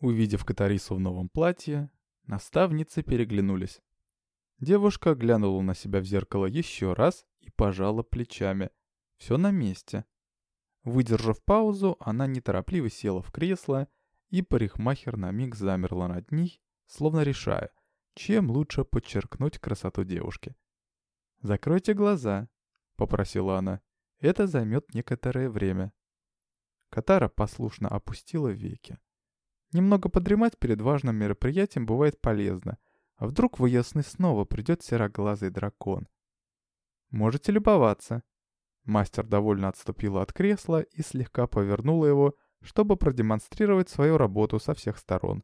Увидев Катарису в новом платье, наставницы переглянулись. Девушка глянула на себя в зеркало еще раз и пожала плечами. Все на месте. Выдержав паузу, она неторопливо села в кресло, и парикмахер на миг замерла над ней, словно решая, чем лучше подчеркнуть красоту девушки. «Закройте глаза», — попросила она. «Это займет некоторое время». Катара послушно опустила веки. Немного подремать перед важным мероприятием бывает полезно, а вдруг в ее сны снова придет сероглазый дракон. «Можете любоваться», Мастер довольно отступила от кресла и слегка повернула его, чтобы продемонстрировать свою работу со всех сторон.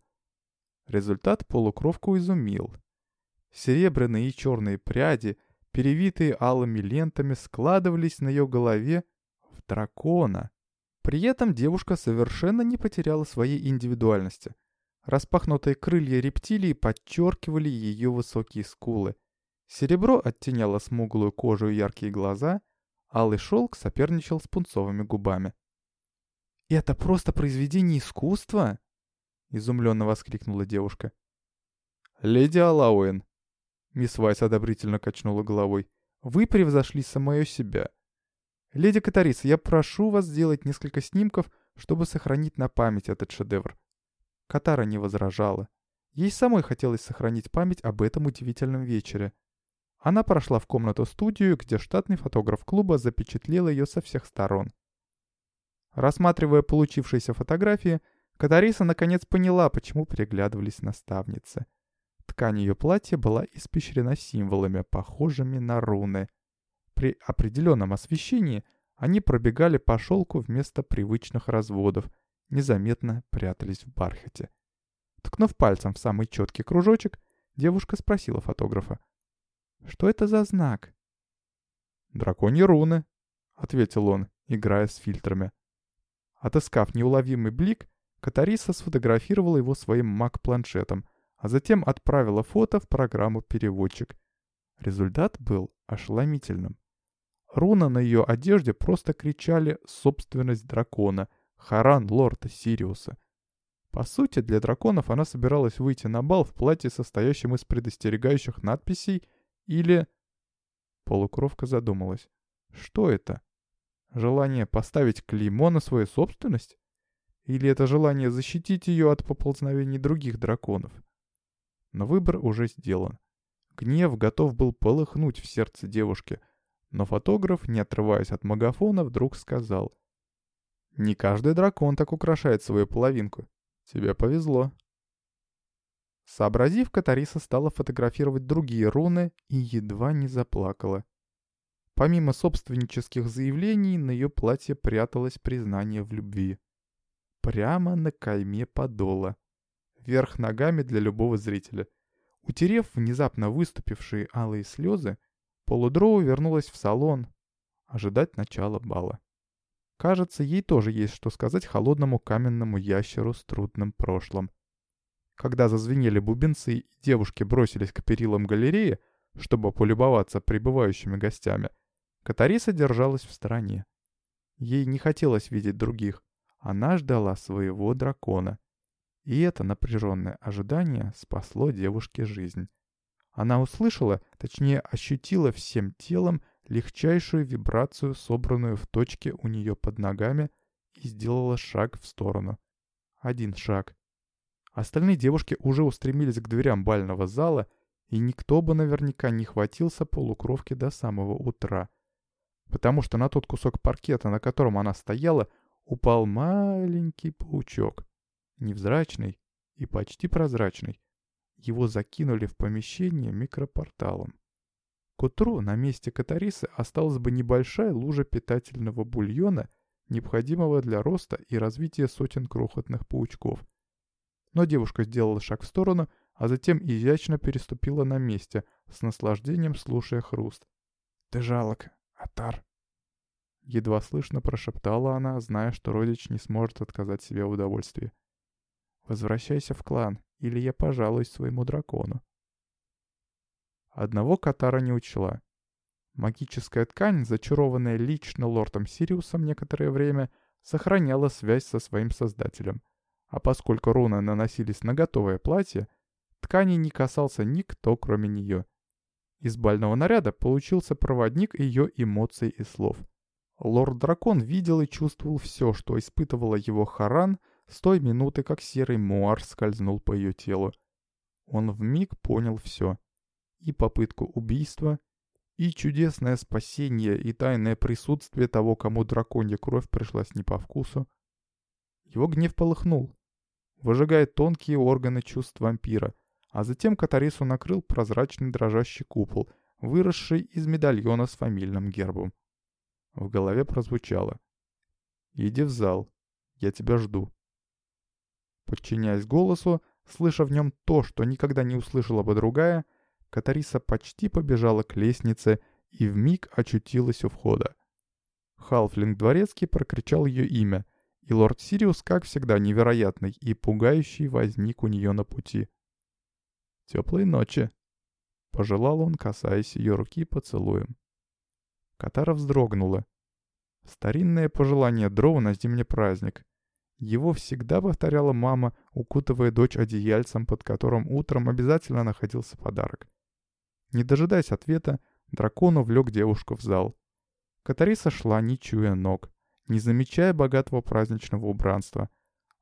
Результат полукровку изумил. Серебряные и черные пряди, перевитые алыми лентами, складывались на ее голове в дракона. При этом девушка совершенно не потеряла своей индивидуальности. Распахнутые крылья рептилии подчеркивали ее высокие скулы. Серебро оттеняло смуглую кожу и яркие глаза, Алый шелк соперничал с пунцовыми губами. «Это просто произведение искусства?» — изумленно воскликнула девушка. «Леди Алауэн!» — мисс Вайс одобрительно качнула головой. «Вы превзошли самое себя. Леди Катариса, я прошу вас сделать несколько снимков, чтобы сохранить на память этот шедевр». Катара не возражала. Ей самой хотелось сохранить память об этом удивительном вечере. Она прошла в комнату-студию, где штатный фотограф клуба запечатлел ее со всех сторон. Рассматривая получившиеся фотографии, Катариса наконец поняла, почему переглядывались наставницы. Ткань ее платья была испещрена символами, похожими на руны. При определенном освещении они пробегали по шелку вместо привычных разводов, незаметно прятались в бархате. Ткнув пальцем в самый четкий кружочек, девушка спросила фотографа. Что это за знак?» «Драконьи руны», — ответил он, играя с фильтрами. Отыскав неуловимый блик, Катариса сфотографировала его своим маг-планшетом, а затем отправила фото в программу «Переводчик». Результат был ошеломительным. Руны на ее одежде просто кричали «собственность дракона», «Харан лорда Сириуса». По сути, для драконов она собиралась выйти на бал в платье, состоящем из предостерегающих надписей — или... Полукровка задумалась. Что это? Желание поставить клеймо на свою собственность? Или это желание защитить ее от поползновений других драконов? Но выбор уже сделан. Гнев готов был полыхнуть в сердце девушки, но фотограф, не отрываясь от магафона, вдруг сказал. «Не каждый дракон так украшает свою половинку. Тебе повезло». Сообразив, Катариса стала фотографировать другие руны и едва не заплакала. Помимо собственнических заявлений, на ее платье пряталось признание в любви. Прямо на кайме подола. Вверх ногами для любого зрителя. Утерев внезапно выступившие алые слезы, Полудроу вернулась в салон, ожидать начала бала. Кажется, ей тоже есть что сказать холодному каменному ящеру с трудным прошлым. Когда зазвенели бубенцы и девушки бросились к перилам галереи, чтобы полюбоваться прибывающими гостями, Катариса держалась в стороне. Ей не хотелось видеть других. Она ждала своего дракона. И это напряженное ожидание спасло девушке жизнь. Она услышала, точнее ощутила всем телом легчайшую вибрацию, собранную в точке у нее под ногами, и сделала шаг в сторону. Один шаг. Остальные девушки уже устремились к дверям бального зала, и никто бы наверняка не хватился полукровки до самого утра. Потому что на тот кусок паркета, на котором она стояла, упал маленький паучок. Невзрачный и почти прозрачный. Его закинули в помещение микропорталом. К утру на месте Катарисы осталась бы небольшая лужа питательного бульона, необходимого для роста и развития сотен крохотных паучков. Но девушка сделала шаг в сторону, а затем изящно переступила на месте, с наслаждением слушая хруст. «Ты жалок, Атар!» Едва слышно прошептала она, зная, что родич не сможет отказать себе в удовольствии. «Возвращайся в клан, или я пожалуюсь своему дракону». Одного Катара не учла. Магическая ткань, зачарованная лично лордом Сириусом некоторое время, сохраняла связь со своим создателем. А поскольку руны наносились на готовое платье, ткани не касался никто, кроме нее. Из бального наряда получился проводник ее эмоций и слов. Лорд-дракон видел и чувствовал все, что испытывала его Харан с той минуты, как серый муар скользнул по ее телу. Он вмиг понял все. И попытку убийства, и чудесное спасение, и тайное присутствие того, кому драконья кровь пришлась не по вкусу. Его гнев полыхнул, выжигая тонкие органы чувств вампира, а затем Катарису накрыл прозрачный дрожащий купол, выросший из медальона с фамильным гербом. В голове прозвучало. «Иди в зал. Я тебя жду». Подчиняясь голосу, слыша в нем то, что никогда не услышала бы другая, Катариса почти побежала к лестнице и вмиг очутилась у входа. Халфлинг Дворецкий прокричал ее имя, и лорд Сириус, как всегда невероятный и пугающий, возник у нее на пути. «Теплой ночи!» — пожелал он, касаясь ее руки поцелуем. Катара вздрогнула. Старинное пожелание дрова на зимний праздник. Его всегда повторяла мама, укутывая дочь одеяльцем, под которым утром обязательно находился подарок. Не дожидаясь ответа, дракон увлек девушку в зал. Катариса шла, не чуя ног, не замечая богатого праздничного убранства.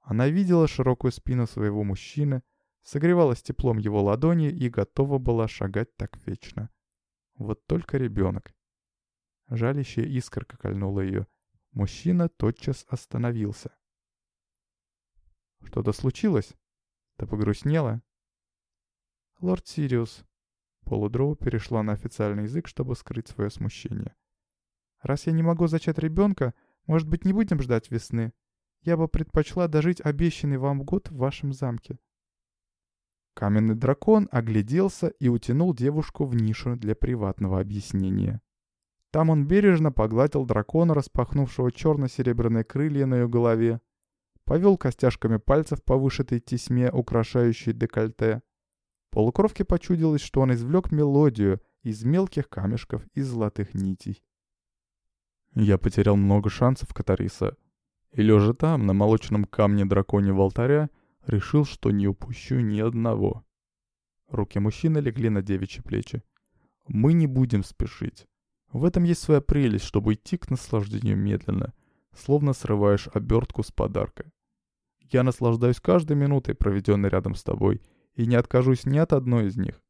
Она видела широкую спину своего мужчины, согревалась теплом его ладони и готова была шагать так вечно. Вот только ребенок. Жалящая искорка кольнула ее. Мужчина тотчас остановился. «Что-то случилось? Ты погрустнела?» «Лорд Сириус». Полудроу перешла на официальный язык, чтобы скрыть свое смущение. «Раз я не могу зачать ребенка, может быть, не будем ждать весны? Я бы предпочла дожить обещанный вам год в вашем замке». Каменный дракон огляделся и утянул девушку в нишу для приватного объяснения. Там он бережно погладил дракона, распахнувшего черно-серебряные крылья на ее голове, повел костяшками пальцев по вышитой тесьме, украшающей декольте. Полукровке почудилось, что он извлек мелодию из мелких камешков и золотых нитей. Я потерял много шансов, Катариса. И лежа там, на молочном камне драконьего алтаря, решил, что не упущу ни одного. Руки мужчины легли на девичьи плечи. Мы не будем спешить. В этом есть своя прелесть, чтобы идти к наслаждению медленно, словно срываешь обертку с подарка. Я наслаждаюсь каждой минутой, проведенной рядом с тобой, и не откажусь ни от одной из них.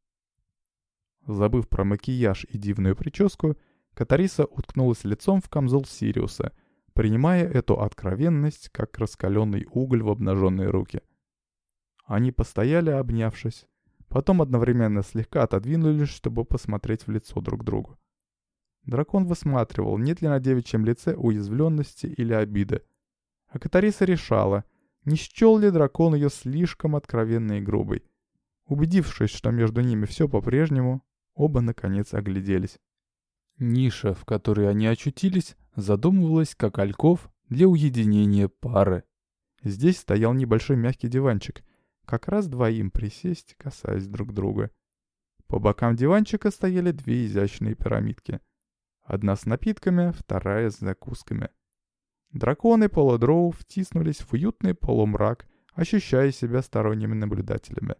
Забыв про макияж и дивную прическу, Катариса уткнулась лицом в камзол Сириуса, принимая эту откровенность, как раскаленный уголь в обнаженные руки. Они постояли, обнявшись, потом одновременно слегка отодвинулись, чтобы посмотреть в лицо друг другу. Дракон высматривал, нет ли на девичьем лице уязвленности или обиды. А Катариса решала, не счел ли дракон ее слишком откровенной и грубой. Убедившись, что между ними все по-прежнему, оба наконец огляделись. Ниша, в которой они очутились, задумывалась как альков для уединения пары. Здесь стоял небольшой мягкий диванчик, как раз двоим присесть, касаясь друг друга. По бокам диванчика стояли две изящные пирамидки. Одна с напитками, вторая с закусками. Драконы полудроу втиснулись в уютный полумрак, ощущая себя сторонними наблюдателями.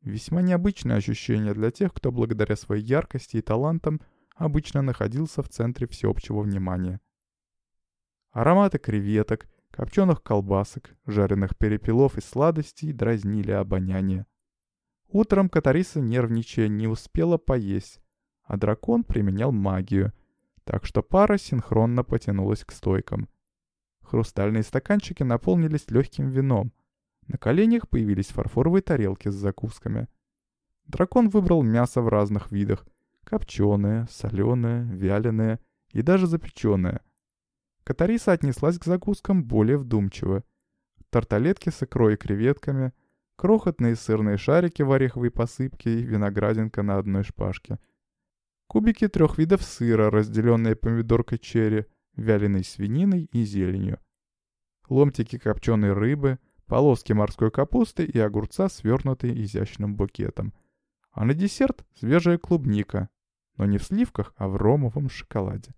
Весьма необычное ощущение для тех, кто благодаря своей яркости и талантам обычно находился в центре всеобщего внимания. Ароматы креветок, копченых колбасок, жареных перепелов и сладостей дразнили обоняние. Утром Катариса, нервничая, не успела поесть, а дракон применял магию, так что пара синхронно потянулась к стойкам. Хрустальные стаканчики наполнились легким вином. На коленях появились фарфоровые тарелки с закусками. Дракон выбрал мясо в разных видах. Копченое, соленое, вяленое и даже запеченное. Катариса отнеслась к закускам более вдумчиво. Тарталетки с икрой и креветками, крохотные сырные шарики в ореховой посыпке и виноградинка на одной шпажке — Кубики трех видов сыра, разделенные помидоркой черри, вяленой свининой и зеленью. Ломтики копченой рыбы, полоски морской капусты и огурца, свернутые изящным букетом. А на десерт свежая клубника, но не в сливках, а в ромовом шоколаде.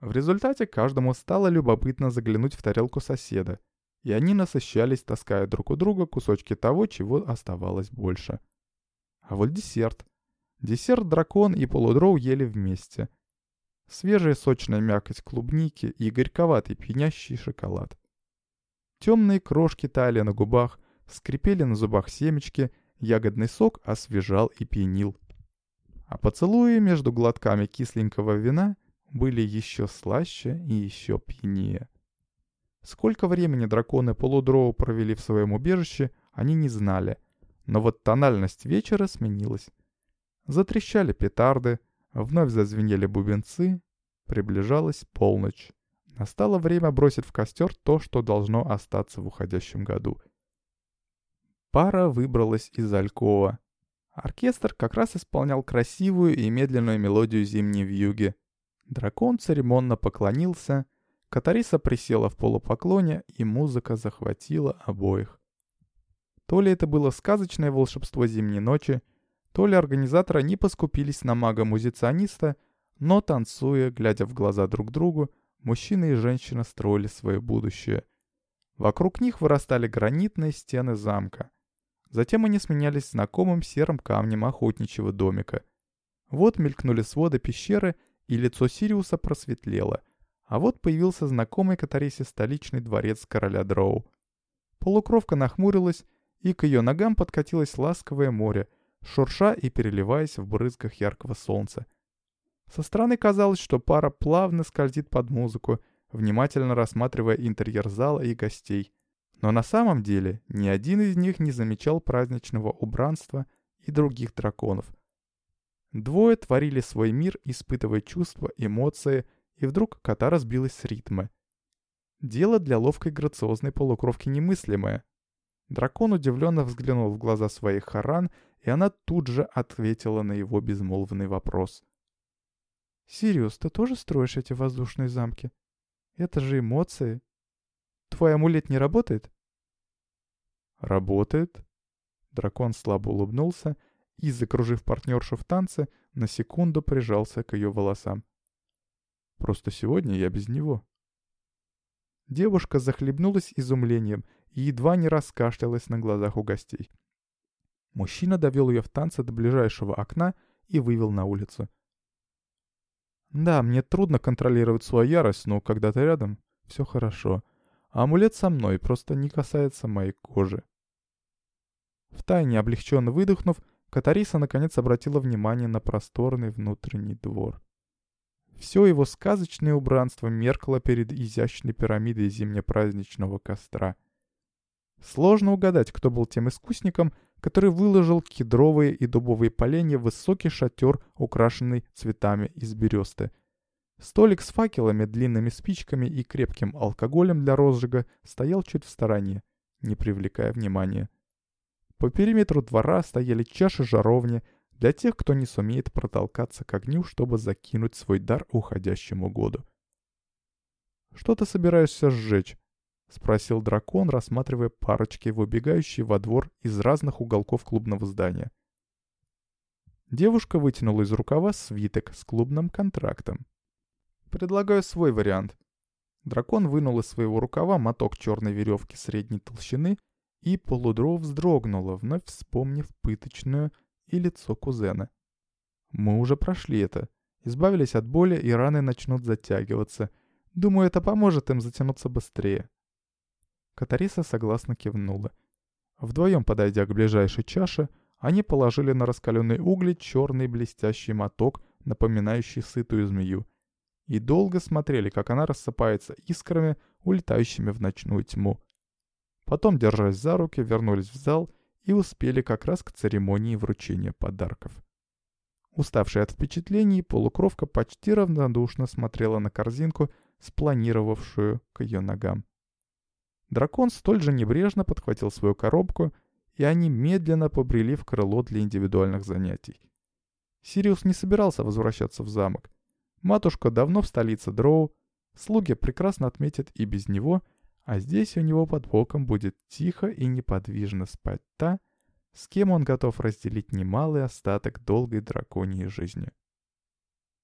В результате каждому стало любопытно заглянуть в тарелку соседа. и они насыщались, таская друг у друга кусочки того, чего оставалось больше. А вот десерт. Десерт дракон и полудроу ели вместе. Свежая сочная мякоть клубники и горьковатый пьянящий шоколад. Темные крошки таяли на губах, скрипели на зубах семечки, ягодный сок освежал и пьянил. А поцелуи между глотками кисленького вина были еще слаще и еще пьянее. Сколько времени драконы полудроу провели в своем убежище, они не знали. Но вот тональность вечера сменилась. Затрещали петарды, вновь зазвенели бубенцы, приближалась полночь. Настало время бросить в костер то, что должно остаться в уходящем году. Пара выбралась из Алькова. Оркестр как раз исполнял красивую и медленную мелодию зимней вьюги. Дракон церемонно поклонился — Катариса присела в полупоклоне, и музыка захватила обоих. То ли это было сказочное волшебство зимней ночи, то ли организаторы не поскупились на мага-музициониста, но танцуя, глядя в глаза друг другу, мужчина и женщина строили свое будущее. Вокруг них вырастали гранитные стены замка. Затем они сменялись знакомым серым камнем охотничьего домика. Вот мелькнули своды пещеры, и лицо Сириуса просветлело. А вот появился знакомый Катарисе столичный дворец короля Дроу. Полукровка нахмурилась, и к ее ногам подкатилось ласковое море, шурша и переливаясь в брызгах яркого солнца. Со стороны казалось, что пара плавно скользит под музыку, внимательно рассматривая интерьер зала и гостей. Но на самом деле ни один из них не замечал праздничного убранства и других драконов. Двое творили свой мир, испытывая чувства, эмоции — и вдруг кота разбилась с ритма. Дело для ловкой грациозной полукровки немыслимое. Дракон удивленно взглянул в глаза своей Харан, и она тут же ответила на его безмолвный вопрос. «Сириус, ты тоже строишь эти воздушные замки? Это же эмоции. Твой амулет не работает?» «Работает». Дракон слабо улыбнулся и, закружив партнершу в танце, на секунду прижался к ее волосам. Просто сегодня я без него». Девушка захлебнулась изумлением и едва не раскашлялась на глазах у гостей. Мужчина довел ее в танце до ближайшего окна и вывел на улицу. «Да, мне трудно контролировать свою ярость, но когда ты рядом, все хорошо. А амулет со мной просто не касается моей кожи». Втайне облегченно выдохнув, Катариса наконец обратила внимание на просторный внутренний двор. Все его сказочное убранство меркло перед изящной пирамидой зимнепраздничного костра. Сложно угадать, кто был тем искусником, который выложил кедровые и дубовые поленья в высокий шатер, украшенный цветами из бересты. Столик с факелами, длинными спичками и крепким алкоголем для розжига стоял чуть в стороне, не привлекая внимания. По периметру двора стояли чаши жаровни, для тех, кто не сумеет протолкаться к огню, чтобы закинуть свой дар уходящему году. «Что ты собираешься сжечь?» — спросил дракон, рассматривая парочки, выбегающие во двор из разных уголков клубного здания. Девушка вытянула из рукава свиток с клубным контрактом. «Предлагаю свой вариант». Дракон вынул из своего рукава моток черной веревки средней толщины, и полудров вздрогнула, вновь вспомнив пыточную и лицо кузена. Мы уже прошли это. Избавились от боли, и раны начнут затягиваться. Думаю, это поможет им затянуться быстрее. Катариса согласно кивнула. Вдвоем подойдя к ближайшей чаше, они положили на раскаленные угли черный блестящий моток, напоминающий сытую змею, и долго смотрели, как она рассыпается искрами, улетающими в ночную тьму. Потом, держась за руки, вернулись в зал и успели как раз к церемонии вручения подарков. Уставшая от впечатлений, полукровка почти равнодушно смотрела на корзинку, спланировавшую к ее ногам. Дракон столь же небрежно подхватил свою коробку, и они медленно побрели в крыло для индивидуальных занятий. Сириус не собирался возвращаться в замок. Матушка давно в столице Дроу, слуги прекрасно отметят и без него — а здесь у него под боком будет тихо и неподвижно спать та, с кем он готов разделить немалый остаток долгой драконьей жизни.